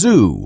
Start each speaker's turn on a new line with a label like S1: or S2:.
S1: zoo.